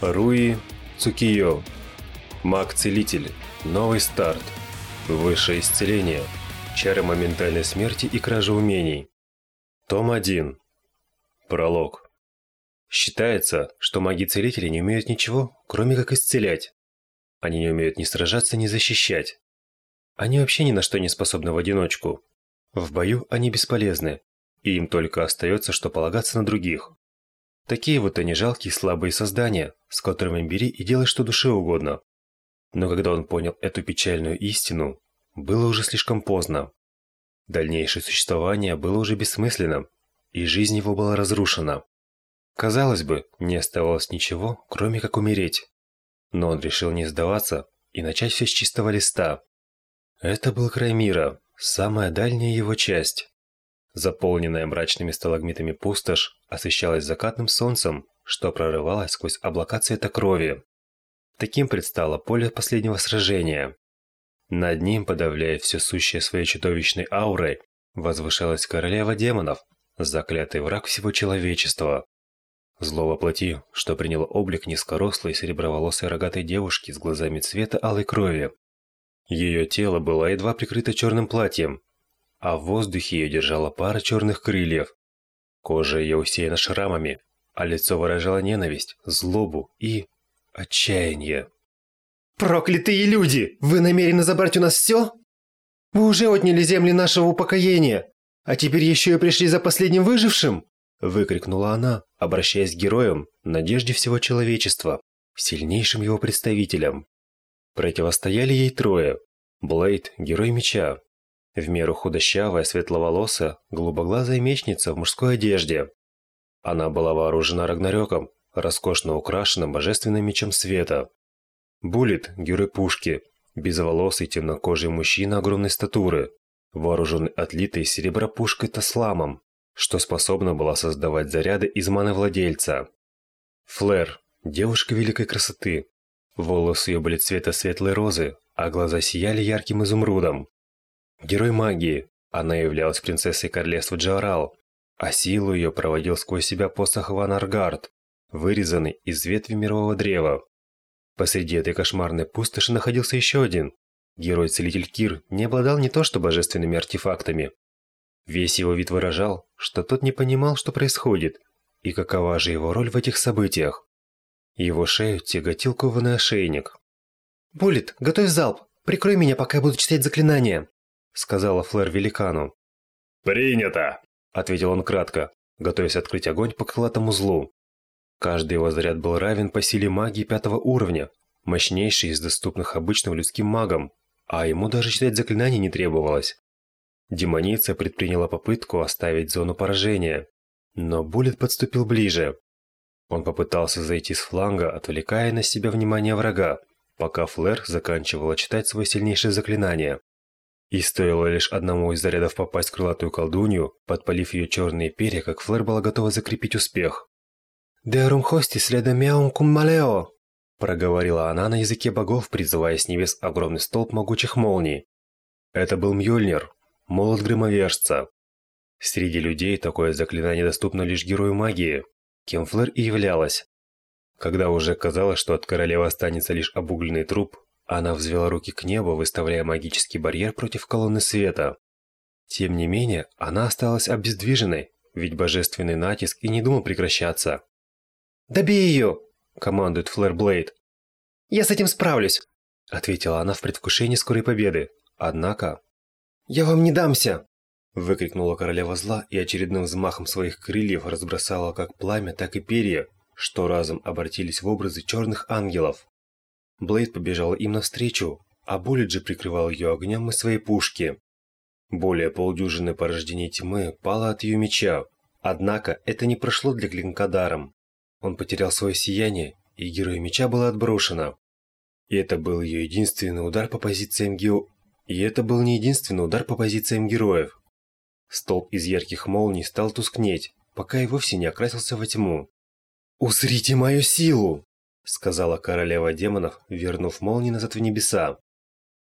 Руи Цукиё. Маг-целитель. Новый старт. Высшее исцеление. Чары моментальной смерти и кражи умений. Том 1. Пролог. Считается, что маги-целители не умеют ничего, кроме как исцелять. Они не умеют ни сражаться, ни защищать. Они вообще ни на что не способны в одиночку. В бою они бесполезны, и им только остается, что полагаться на других. Такие вот они жалкие слабые создания, с которыми бери и делай что душе угодно. Но когда он понял эту печальную истину, было уже слишком поздно. Дальнейшее существование было уже бессмысленным, и жизнь его была разрушена. Казалось бы, не оставалось ничего, кроме как умереть. Но он решил не сдаваться и начать все с чистого листа. Это был край мира, самая дальняя его часть. Заполненная мрачными сталагмитами пустошь освещалась закатным солнцем, что прорывалось сквозь облака цвета крови. Таким предстало поле последнего сражения. Над ним, подавляя все сущее своей чудовищной аурой, возвышалась королева демонов, заклятый враг всего человечества. Зло воплоти, что приняло облик низкорослой сереброволосой рогатой девушки с глазами цвета алой крови. Ее тело было едва прикрыто черным платьем, а в воздухе ее держала пара черных крыльев. Кожа ее усеяна шрамами, а лицо выражало ненависть, злобу и отчаяние. «Проклятые люди! Вы намерены забрать у нас все? Вы уже отняли земли нашего упокоения, а теперь еще и пришли за последним выжившим?» Выкрикнула она, обращаясь к героям, надежде всего человечества, сильнейшим его представителям. Противостояли ей трое. Блейд – герой меча, в меру худощавая, светловолосая, голубоглазая мечница в мужской одежде. Она была вооружена Рагнарёком, роскошно украшенным божественным мечом света. Булит – герой пушки, безволосый темнокожий мужчина огромной статуры, вооруженный отлитой из серебра пушкой Тасламом, что способна была создавать заряды из маны владельца. Флэр – девушка великой красоты. Волосы ее были цвета светлой розы, а глаза сияли ярким изумрудом. Герой магии. Она являлась принцессой королевства Джарал, а силу ее проводил сквозь себя посох Ванаргард, вырезанный из ветви мирового древа. Посреди этой кошмарной пустоши находился еще один. Герой-целитель Кир не обладал не то что божественными артефактами. Весь его вид выражал, что тот не понимал, что происходит, и какова же его роль в этих событиях. Его шею тяготил кованый ошейник. «Буллет, готовь залп! Прикрой меня, пока я буду читать заклинания!» Сказала Флэр великану. «Принято!» – ответил он кратко, готовясь открыть огонь по крылатому злу. Каждый его заряд был равен по силе магии пятого уровня, мощнейший из доступных обычным людским магам, а ему даже читать заклинания не требовалось. Демоница предприняла попытку оставить зону поражения, но Буллет подступил ближе. Он попытался зайти с фланга, отвлекая на себя внимание врага, пока Флэр заканчивала читать свое сильнейшее заклинание. И стоило лишь одному из зарядов попасть в крылатую колдунью, подпалив ее черные перья, как Флэр была готова закрепить успех. «Деорум хости следом мяум кум малео!» проговорила она на языке богов, призывая с небес огромный столб могучих молний. Это был Мьёльнир, молот громовержца. Среди людей такое заклинание доступно лишь герою магии, кем Флэр и являлась. Когда уже казалось, что от королевы останется лишь обугленный труп, она взвела руки к небу, выставляя магический барьер против колонны света. Тем не менее, она осталась обездвиженной, ведь божественный натиск и не думал прекращаться. «Добей ее!» – командует Флэр Блейд. «Я с этим справлюсь!» – ответила она в предвкушении скорой победы. Однако... «Я вам не дамся!» – выкрикнула королева зла и очередным взмахом своих крыльев разбросала как пламя, так и перья, что разом обратились в образы черных ангелов. Блейд побежал им навстречу, а Буллиджи прикрывал ее огнем из своей пушки. Более полдюжины порождений тьмы пало от ее меча, однако это не прошло для клинка даром. Он потерял свое сияние, и герой меча была отброшена. И это был ее единственный удар по позициям гео... И это был не единственный удар по позициям героев. Столб из ярких молний стал тускнеть, пока и вовсе не окрасился во тьму. «Узрите мою силу!» Сказала королева демонов, вернув молнии назад в небеса.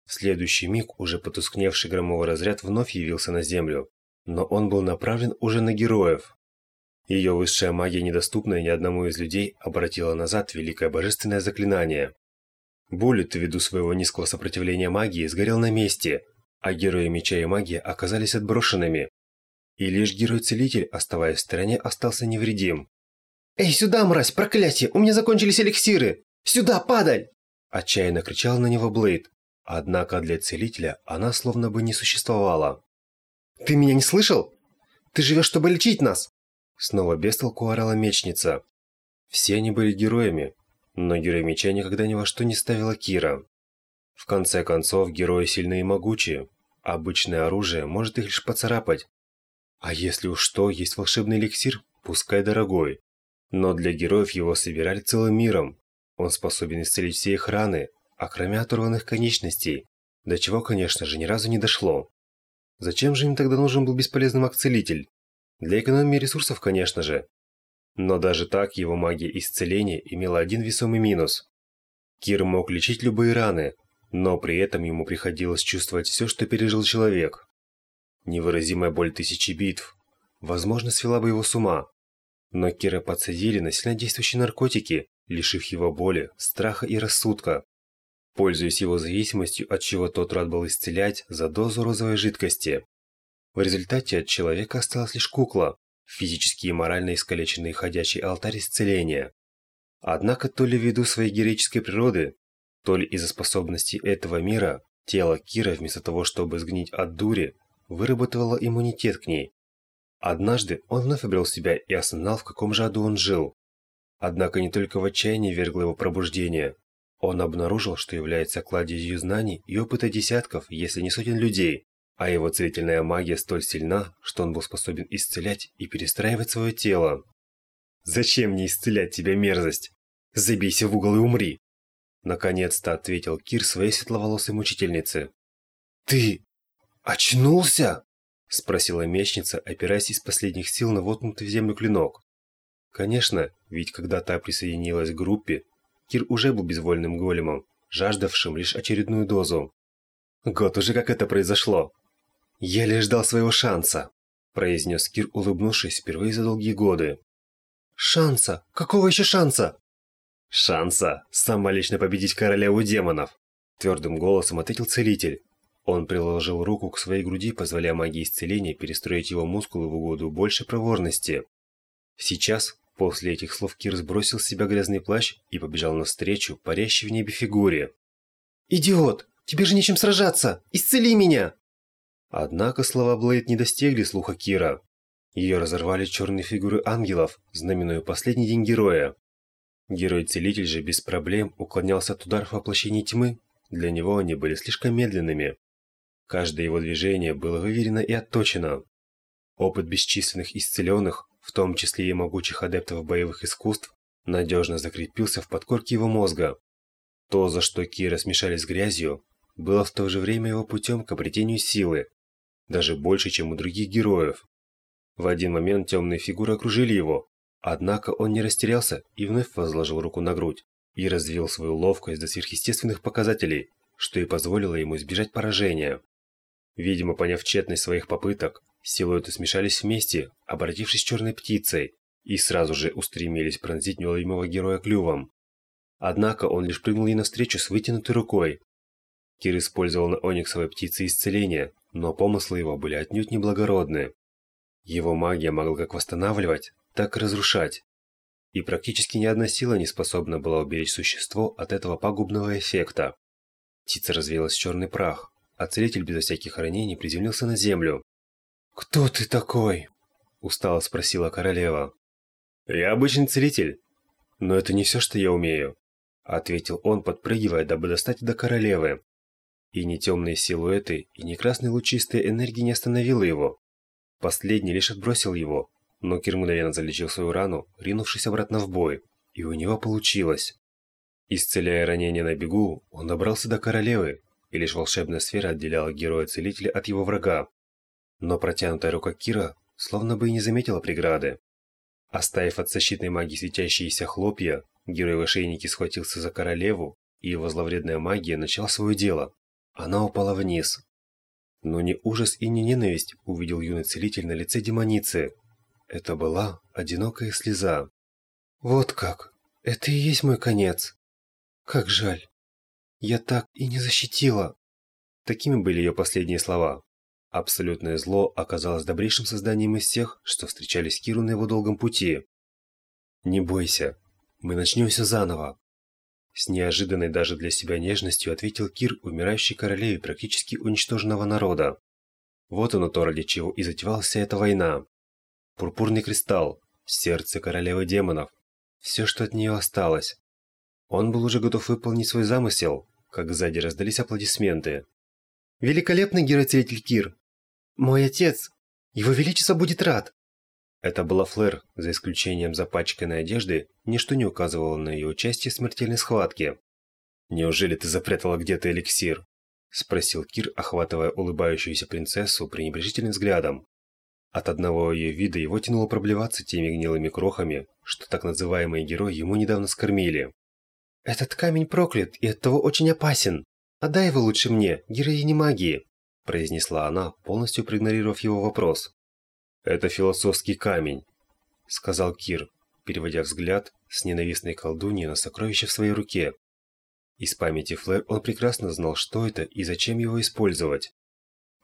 В следующий миг уже потускневший громовой разряд вновь явился на землю, но он был направлен уже на героев. Ее высшая магия, недоступная ни одному из людей, обратила назад великое божественное заклинание. Буллет, ввиду своего низкого сопротивления магии, сгорел на месте, а герои меча и магии оказались отброшенными. И лишь герой-целитель, оставаясь в стороне, остался невредим. «Эй, сюда, мразь, проклятие! У меня закончились эликсиры! Сюда, падаль!» Отчаянно кричал на него Блейд. Однако для целителя она словно бы не существовала. «Ты меня не слышал? Ты живешь, чтобы лечить нас!» Снова бестолку орала мечница. Все они были героями, но герой меча никогда ни во что не ставила Кира. В конце концов, герои сильны и могучие. Обычное оружие может их лишь поцарапать. А если уж что, есть волшебный эликсир, пускай дорогой. Но для героев его собирали целым миром. Он способен исцелить все их раны, а кроме оторванных конечностей, до чего, конечно же, ни разу не дошло. Зачем же им тогда нужен был бесполезный маг-целитель? Для экономии ресурсов, конечно же. Но даже так его магия исцеления имела один весомый минус. Кир мог лечить любые раны, но при этом ему приходилось чувствовать все, что пережил человек. Невыразимая боль тысячи битв, возможно, свела бы его с ума. Но Кира подсадили на сильнодействующие наркотики, лишив его боли, страха и рассудка. Пользуясь его зависимостью, от чего тот рад был исцелять за дозу розовой жидкости. В результате от человека осталась лишь кукла, физически и морально искалеченный ходячий алтарь исцеления. Однако то ли ввиду своей героической природы, то ли из-за способностей этого мира, тело Кира вместо того, чтобы сгнить от дури, выработало иммунитет к ней. Однажды он вновь обрел себя и осознал, в каком же аду он жил. Однако не только в отчаянии вергло его пробуждение. Он обнаружил, что является кладезью знаний и опыта десятков, если не сотен людей, а его целительная магия столь сильна, что он был способен исцелять и перестраивать свое тело. «Зачем мне исцелять тебя, мерзость? Забейся в угол и умри!» Наконец-то ответил Кир своей светловолосой мучительнице. «Ты очнулся?» Спросила мечница, опираясь из последних сил на воткнутый в землю клинок. Конечно, ведь когда та присоединилась к группе, Кир уже был безвольным големом, жаждавшим лишь очередную дозу. Год уже как это произошло. «Я лишь ждал своего шанса», – произнес Кир, улыбнувшись впервые за долгие годы. «Шанса? Какого еще шанса?» «Шанса самолично победить королеву демонов», – твердым голосом ответил целитель. Он приложил руку к своей груди, позволяя магии исцеления перестроить его мускулы в угоду большей проворности. Сейчас, после этих слов, Кир сбросил с себя грязный плащ и побежал навстречу парящей в небе фигуре. «Идиот! Тебе же нечем сражаться! Исцели меня!» Однако слова Блейд не достигли слуха Кира. Ее разорвали черные фигуры ангелов, знаменуя последний день героя. Герой-целитель же без проблем уклонялся от ударов воплощений тьмы, для него они были слишком медленными. Каждое его движение было выверено и отточено. Опыт бесчисленных исцеленных, в том числе и могучих адептов боевых искусств, надежно закрепился в подкорке его мозга. То, за что Кира смешались с грязью, было в то же время его путем к обретению силы, даже больше, чем у других героев. В один момент темные фигуры окружили его, однако он не растерялся и вновь возложил руку на грудь и развил свою ловкость до сверхъестественных показателей, что и позволило ему избежать поражения. Видимо, поняв тщетность своих попыток, силуэты смешались вместе, обратившись черной птицей, и сразу же устремились пронзить неуловимого героя клювом. Однако он лишь прыгнул ей навстречу с вытянутой рукой. Кир использовал на ониксовой птице исцеление, но помыслы его были отнюдь неблагородные. Его магия могла как восстанавливать, так и разрушать. И практически ни одна сила не способна была уберечь существо от этого пагубного эффекта. Птица развеялась в черный прах, а целитель безо всяких ранений приземлился на землю. «Кто ты такой?» – устало спросила королева. «Я обычный целитель, но это не все, что я умею», – ответил он, подпрыгивая, дабы достать до королевы. И ни темные силуэты, и ни красные лучистые энергии не остановило его. Последний лишь отбросил его, но Кир мгновенно залечил свою рану, ринувшись обратно в бой, и у него получилось. Исцеляя ранение на бегу, он добрался до королевы, и лишь волшебная сфера отделяла героя-целителя от его врага. Но протянутая рука Кира словно бы и не заметила преграды. Оставив от защитной магии светящиеся хлопья, герой в ошейнике схватился за королеву, и его зловредная магия начала свое дело. Она упала вниз. Но не ужас и не ненависть увидел юный целитель на лице демоницы. Это была одинокая слеза. «Вот как! Это и есть мой конец! Как жаль! Я так и не защитила!» Такими были ее последние слова. Абсолютное зло оказалось добрейшим созданием из всех, что встречались Киру на его долгом пути. «Не бойся, мы начнем все заново», с неожиданной даже для себя нежностью ответил Кир умирающей королеве практически уничтоженного народа. Вот оно то, ради чего и затевалась эта война. Пурпурный кристалл, сердце королевы демонов, все, что от нее осталось. Он был уже готов выполнить свой замысел, как сзади раздались аплодисменты. «Великолепный герой-целитель Кир! Мой отец! Его Величество будет рад!» Это была Флэр, за исключением запачканной одежды, ничто не указывало на ее участие в смертельной схватке. «Неужели ты запрятала где-то эликсир?» – спросил Кир, охватывая улыбающуюся принцессу пренебрежительным взглядом. От одного ее вида его тянуло проблеваться теми гнилыми крохами, что так называемые герои ему недавно скормили. «Этот камень проклят и оттого очень опасен. Отдай его лучше мне, героине магии», – произнесла она, полностью проигнорировав его вопрос. «Это философский камень», — сказал Кир, переводя взгляд с ненавистной колдуньи на сокровище в своей руке. Из памяти Флэр он прекрасно знал, что это и зачем его использовать.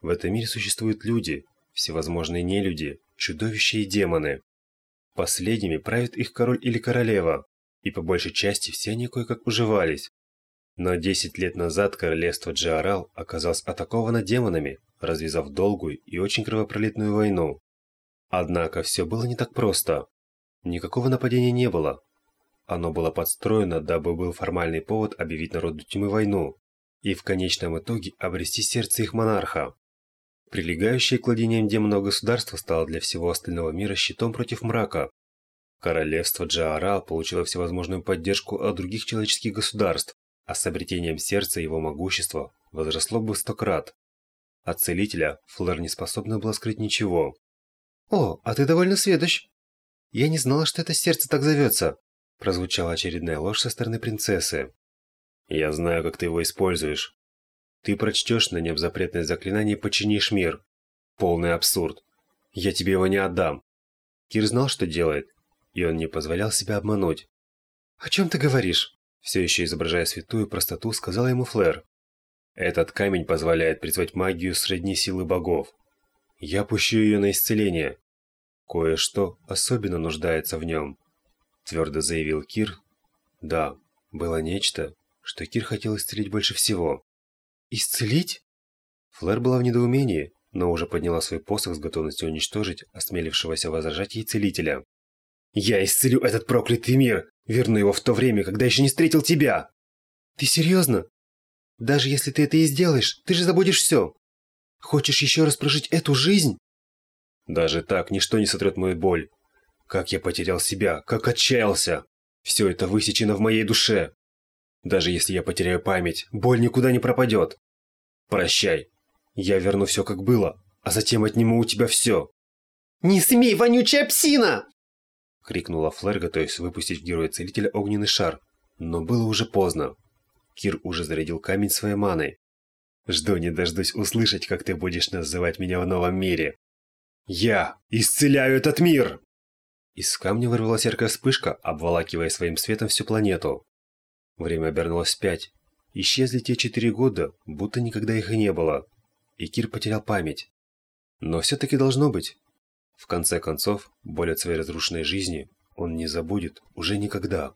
В этом мире существуют люди, всевозможные нелюди, чудовища и демоны. Последними правит их король или королева, и по большей части все они кое-как уживались. Но 10 лет назад королевство Джиарал оказалось атаковано демонами, развязав долгую и очень кровопролитную войну. Однако все было не так просто. Никакого нападения не было. Оно было подстроено, дабы был формальный повод объявить народу тьмы войну и в конечном итоге обрести сердце их монарха. Прилегающее к владениям демонов государство стало для всего остального мира щитом против мрака. Королевство Джаарал получило всевозможную поддержку от других человеческих государств, а с обретением сердца его могущество возросло бы сто крат. От целителя Флэр не способна была скрыть ничего. «О, а ты довольно сведущ. Я не знала, что это сердце так зовется», прозвучала очередная ложь со стороны принцессы. «Я знаю, как ты его используешь. Ты прочтешь на нем запретное заклинание и подчинишь мир. Полный абсурд. Я тебе его не отдам». Кир знал, что делает, и он не позволял себя обмануть. «О чем ты говоришь?» Все еще изображая святую простоту, сказала ему Флэр. «Этот камень позволяет призвать магию средней силы богов. Я пущу ее на исцеление. Кое-что особенно нуждается в нем», – твердо заявил Кир. Да, было нечто, что Кир хотел исцелить больше всего. «Исцелить?» Флэр была в недоумении, но уже подняла свой посох с готовностью уничтожить осмелившегося возражать ей целителя. «Я исцелю этот проклятый мир! Верну его в то время, когда еще не встретил тебя!» «Ты серьезно? Даже если ты это и сделаешь, ты же забудешь все!» Хочешь еще раз прожить эту жизнь? Даже так ничто не сотрет мою боль. Как я потерял себя, как отчаялся. Все это высечено в моей душе. Даже если я потеряю память, боль никуда не пропадет. Прощай. Я верну все как было, а затем отниму у тебя все. «Не смей, вонючая псина!» Крикнула Флэр, готовясь выпустить в героя-целителя огненный шар. Но было уже поздно. Кир уже зарядил камень своей маной. Жду не дождусь услышать, как ты будешь называть меня в новом мире. Я исцеляю этот мир!» Из камня вырвалась яркая вспышка, обволакивая своим светом всю планету. Время обернулось вспять. Исчезли те четыре года, будто никогда их и не было. И Кир потерял память. Но все-таки должно быть. В конце концов, боль от своей разрушенной жизни он не забудет уже никогда.